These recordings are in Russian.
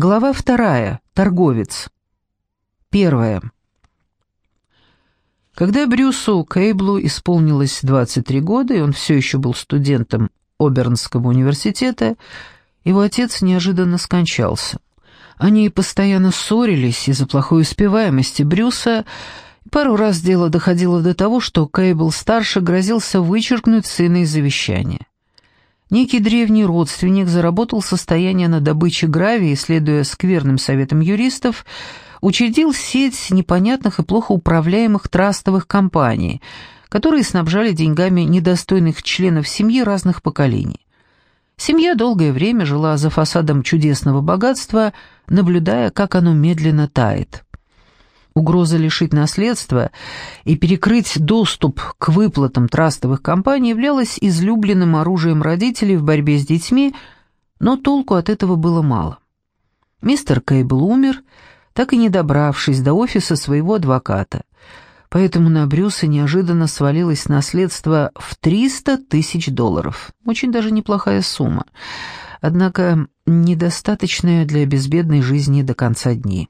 Глава вторая. Торговец. Первая. Когда Брюсу Кейблу исполнилось 23 года, и он все еще был студентом Обернского университета, его отец неожиданно скончался. Они постоянно ссорились из-за плохой успеваемости Брюса, и пару раз дело доходило до того, что Кейбл-старший грозился вычеркнуть сына из завещания. Некий древний родственник заработал состояние на добыче гравия следуя скверным советам юристов, учредил сеть непонятных и плохо управляемых трастовых компаний, которые снабжали деньгами недостойных членов семьи разных поколений. Семья долгое время жила за фасадом чудесного богатства, наблюдая, как оно медленно тает. Угроза лишить наследства и перекрыть доступ к выплатам трастовых компаний являлась излюбленным оружием родителей в борьбе с детьми, но толку от этого было мало. Мистер Кейбл умер, так и не добравшись до офиса своего адвоката, поэтому на Брюса неожиданно свалилось наследство в 300 тысяч долларов. Очень даже неплохая сумма, однако недостаточная для безбедной жизни до конца дней.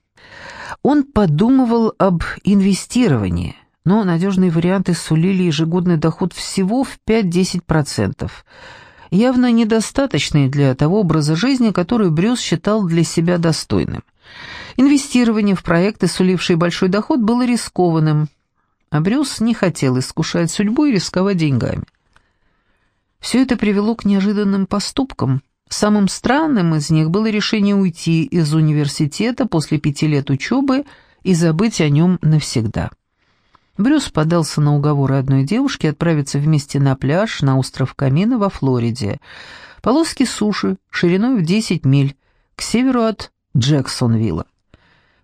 Он подумывал об инвестировании, но надежные варианты сулили ежегодный доход всего в 5-10%, явно недостаточный для того образа жизни, который Брюс считал для себя достойным. Инвестирование в проекты, сулившие большой доход, было рискованным, а Брюс не хотел искушать судьбу и рисковать деньгами. Все это привело к неожиданным поступкам, Самым странным из них было решение уйти из университета после пяти лет учебы и забыть о нем навсегда. Брюс подался на уговоры одной девушки отправиться вместе на пляж на остров Камина во Флориде. Полоски суши шириной в 10 миль к северу от Джексонвилла.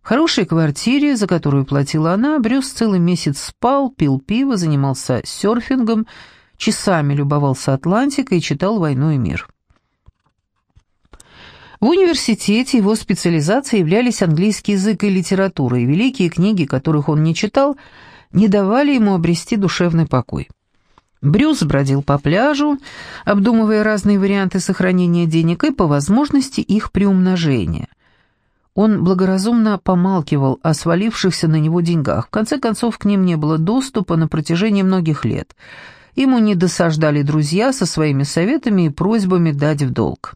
В хорошей квартире, за которую платила она, Брюс целый месяц спал, пил пиво, занимался серфингом, часами любовался Атлантикой и читал «Войну и мир». В университете его специализацией являлись английский язык и литература, и великие книги, которых он не читал, не давали ему обрести душевный покой. Брюс бродил по пляжу, обдумывая разные варианты сохранения денег и, по возможности, их приумножения. Он благоразумно помалкивал о свалившихся на него деньгах. В конце концов, к ним не было доступа на протяжении многих лет. Ему не досаждали друзья со своими советами и просьбами дать в долг.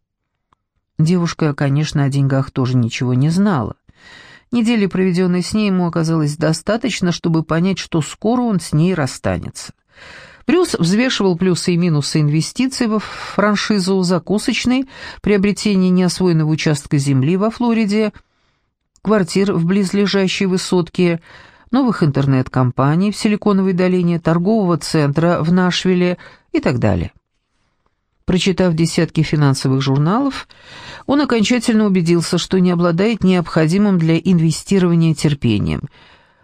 Девушка, конечно, о деньгах тоже ничего не знала. Недели, проведенной с ней, ему оказалось достаточно, чтобы понять, что скоро он с ней расстанется. Брюс взвешивал плюсы и минусы инвестиций в франшизу закусочной, приобретение неосвоенного участка земли во Флориде, квартир в близлежащей высотке, новых интернет-компаний в Силиконовой долине, торгового центра в Нашвилле и так далее. Прочитав десятки финансовых журналов, он окончательно убедился, что не обладает необходимым для инвестирования терпением.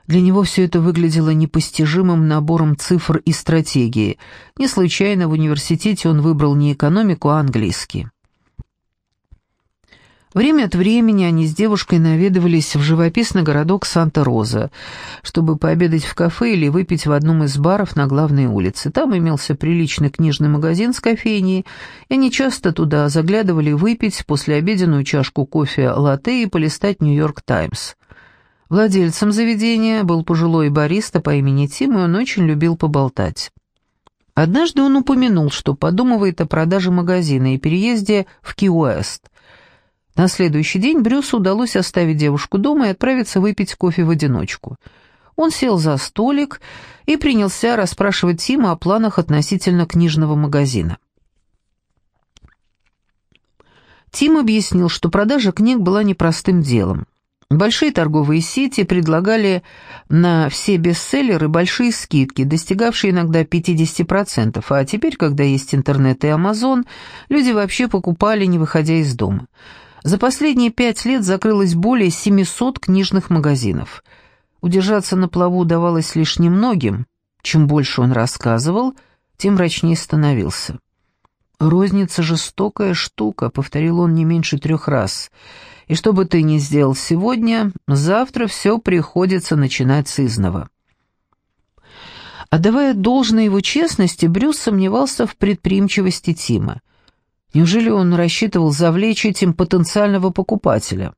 Для него все это выглядело непостижимым набором цифр и стратегии. Не случайно в университете он выбрал не экономику, а английский. Время от времени они с девушкой наведывались в живописный городок Санта-Роза, чтобы пообедать в кафе или выпить в одном из баров на главной улице. Там имелся приличный книжный магазин с кофейней, и они часто туда заглядывали выпить после обеденную чашку кофе латте и полистать «Нью-Йорк Таймс». Владельцем заведения был пожилой бариста по имени Тим, и он очень любил поболтать. Однажды он упомянул, что подумывает о продаже магазина и переезде в Ки-Уэст – на следующий день Брюсу удалось оставить девушку дома и отправиться выпить кофе в одиночку. Он сел за столик и принялся расспрашивать Тима о планах относительно книжного магазина. Тим объяснил, что продажа книг была непростым делом. Большие торговые сети предлагали на все бестселлеры большие скидки, достигавшие иногда 50%, а теперь, когда есть интернет и Амазон, люди вообще покупали, не выходя из дома. За последние пять лет закрылось более 700 книжных магазинов. Удержаться на плаву удавалось лишь немногим. Чем больше он рассказывал, тем мрачнее становился. «Розница — жестокая штука», — повторил он не меньше трех раз. «И что бы ты ни сделал сегодня, завтра все приходится начинать с изного». Отдавая должное его честности, Брюс сомневался в предприимчивости Тима. Неужели он рассчитывал завлечь этим потенциального покупателя?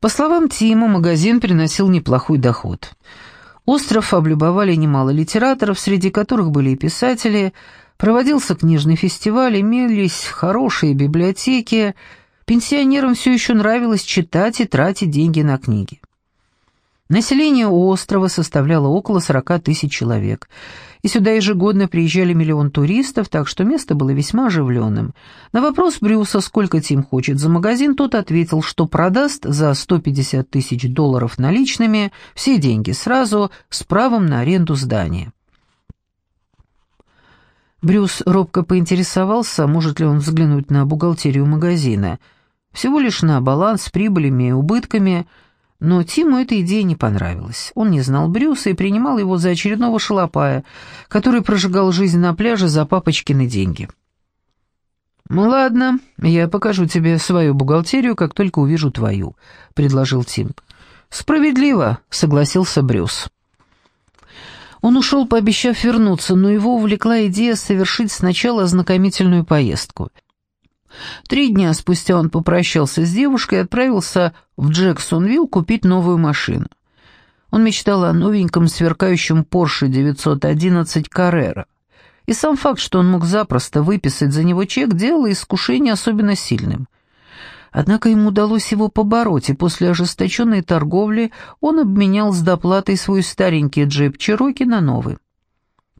По словам Тима, магазин приносил неплохой доход. Остров облюбовали немало литераторов, среди которых были и писатели, проводился книжный фестиваль, имелись хорошие библиотеки, пенсионерам все еще нравилось читать и тратить деньги на книги. Население острова составляло около 40 тысяч человек, и сюда ежегодно приезжали миллион туристов, так что место было весьма оживленным. На вопрос Брюса, сколько Тим хочет за магазин, тот ответил, что продаст за 150 тысяч долларов наличными все деньги сразу с правом на аренду здания. Брюс робко поинтересовался, может ли он взглянуть на бухгалтерию магазина. Всего лишь на баланс с прибылями и убытками – но Тиму эта идея не понравилась. Он не знал Брюса и принимал его за очередного шалопая, который прожигал жизнь на пляже за папочкины деньги. «Ну ладно, я покажу тебе свою бухгалтерию, как только увижу твою», — предложил Тим. «Справедливо», — согласился Брюс. Он ушел, пообещав вернуться, но его увлекла идея совершить сначала ознакомительную поездку — Три дня спустя он попрощался с девушкой и отправился в Джексонвилл купить новую машину. Он мечтал о новеньком сверкающем Porsche 911 Carrera. И сам факт, что он мог запросто выписать за него чек, делал искушение особенно сильным. Однако ему удалось его побороть, и после ожесточенной торговли он обменял с доплатой свой старенький джип Чироки на новый.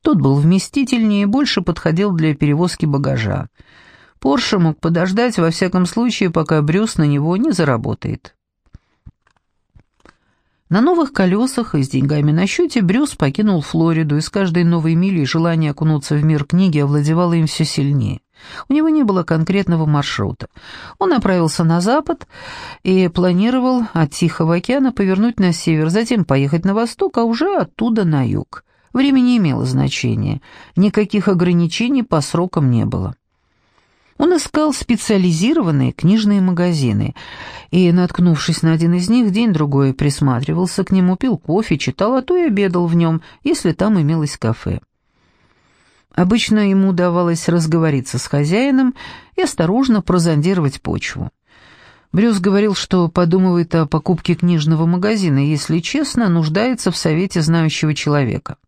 Тот был вместительнее и больше подходил для перевозки багажа. Порше мог подождать, во всяком случае, пока Брюс на него не заработает. На новых колесах и с деньгами на счете Брюс покинул Флориду, и с каждой новой милей желание окунуться в мир книги овладевало им все сильнее. У него не было конкретного маршрута. Он направился на запад и планировал от Тихого океана повернуть на север, затем поехать на восток, а уже оттуда на юг. Время не имело значения, никаких ограничений по срокам не было. Он искал специализированные книжные магазины и, наткнувшись на один из них, день-другой присматривался к нему, пил кофе, читал, а то и обедал в нем, если там имелось кафе. Обычно ему удавалось разговориться с хозяином и осторожно прозондировать почву. Брюс говорил, что подумывает о покупке книжного магазина, если честно, нуждается в совете знающего человека.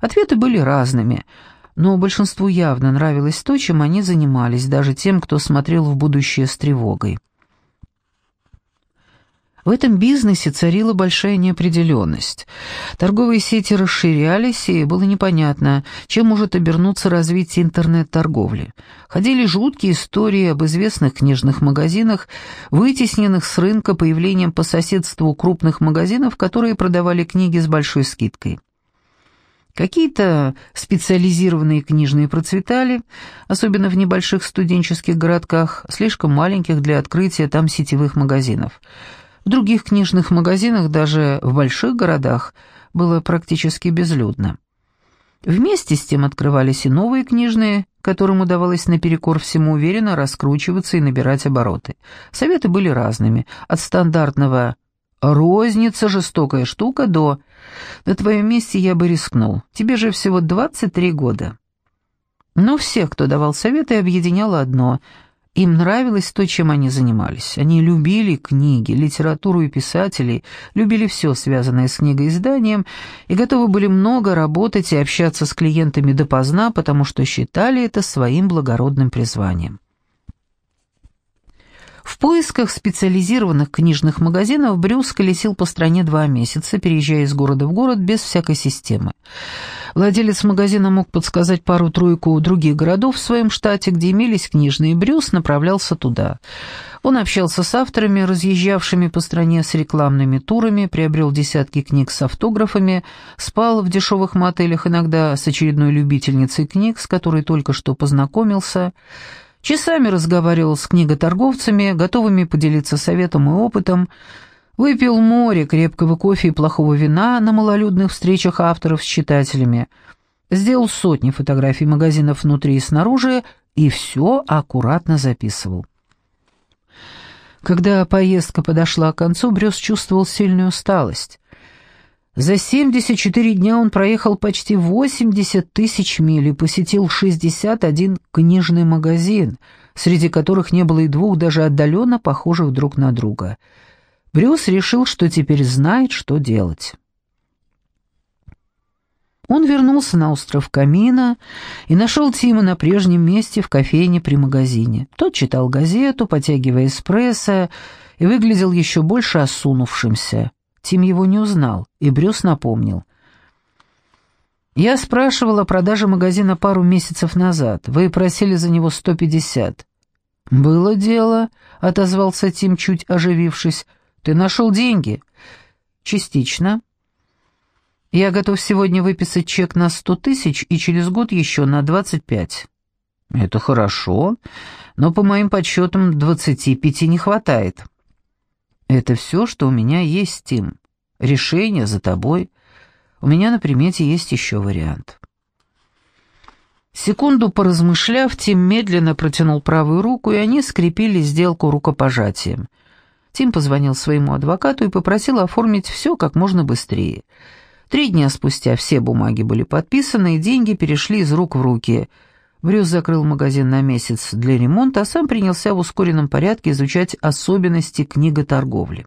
Ответы были разными – но большинству явно нравилось то, чем они занимались, даже тем, кто смотрел в будущее с тревогой. В этом бизнесе царила большая неопределенность. Торговые сети расширялись, и было непонятно, чем может обернуться развитие интернет-торговли. Ходили жуткие истории об известных книжных магазинах, вытесненных с рынка появлением по соседству крупных магазинов, которые продавали книги с большой скидкой. Какие-то специализированные книжные процветали, особенно в небольших студенческих городках, слишком маленьких для открытия там сетевых магазинов. В других книжных магазинах, даже в больших городах, было практически безлюдно. Вместе с тем открывались и новые книжные, которым удавалось наперекор всему уверенно раскручиваться и набирать обороты. Советы были разными, от стандартного Розница — жестокая штука, до... На твоем месте я бы рискнул. Тебе же всего 23 года. Но всех, кто давал советы, объединяло одно. Им нравилось то, чем они занимались. Они любили книги, литературу и писателей, любили все, связанное с книгоизданием, и готовы были много работать и общаться с клиентами допоздна, потому что считали это своим благородным призванием. В поисках специализированных книжных магазинов Брюс колесил по стране два месяца, переезжая из города в город без всякой системы. Владелец магазина мог подсказать пару-тройку других городов в своем штате, где имелись книжные, Брюс направлялся туда. Он общался с авторами, разъезжавшими по стране с рекламными турами, приобрел десятки книг с автографами, спал в дешевых мотелях, иногда с очередной любительницей книг, с которой только что познакомился – Часами разговаривал с книготорговцами, готовыми поделиться советом и опытом, выпил море крепкого кофе и плохого вина на малолюдных встречах авторов с читателями, сделал сотни фотографий магазинов внутри и снаружи и все аккуратно записывал. Когда поездка подошла к концу, Брюс чувствовал сильную усталость. За 74 дня он проехал почти 80 тысяч миль и посетил 61 книжный магазин, среди которых не было и двух даже отдаленно похожих друг на друга. Брюс решил, что теперь знает, что делать. Он вернулся на остров Камина и нашел Тима на прежнем месте в кофейне при магазине. Тот читал газету, потягивая эспрессо, и выглядел еще больше осунувшимся. Тим его не узнал, и Брюс напомнил. «Я спрашивал о продаже магазина пару месяцев назад. Вы просили за него 150. «Было дело», — отозвался Тим, чуть оживившись. «Ты нашел деньги?» «Частично. Я готов сегодня выписать чек на сто тысяч и через год еще на двадцать пять». «Это хорошо, но по моим подсчетам двадцати пяти не хватает». «Это все, что у меня есть, Тим. Решение за тобой. У меня на примете есть еще вариант». Секунду поразмышляв, Тим медленно протянул правую руку, и они скрепили сделку рукопожатием. Тим позвонил своему адвокату и попросил оформить все как можно быстрее. Три дня спустя все бумаги были подписаны, и деньги перешли из рук в руки. Брюс закрыл магазин на месяц для ремонта, а сам принялся в ускоренном порядке изучать особенности книготорговли.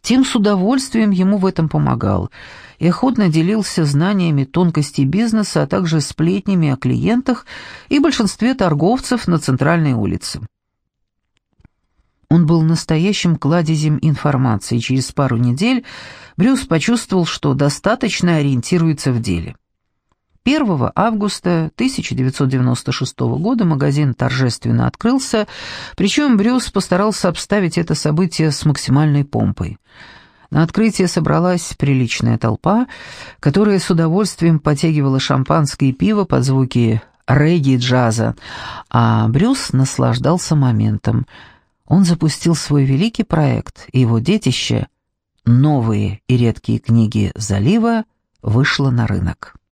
Тим с удовольствием ему в этом помогал и охотно делился знаниями тонкостей бизнеса, а также сплетнями о клиентах и большинстве торговцев на центральной улице. Он был настоящим кладезем информации, и через пару недель Брюс почувствовал, что достаточно ориентируется в деле. 1 августа 1996 года магазин торжественно открылся, причем Брюс постарался обставить это событие с максимальной помпой. На открытие собралась приличная толпа, которая с удовольствием потягивала шампанское и пиво под звуки регги-джаза, а Брюс наслаждался моментом. Он запустил свой великий проект, и его детище, новые и редкие книги залива, вышло на рынок.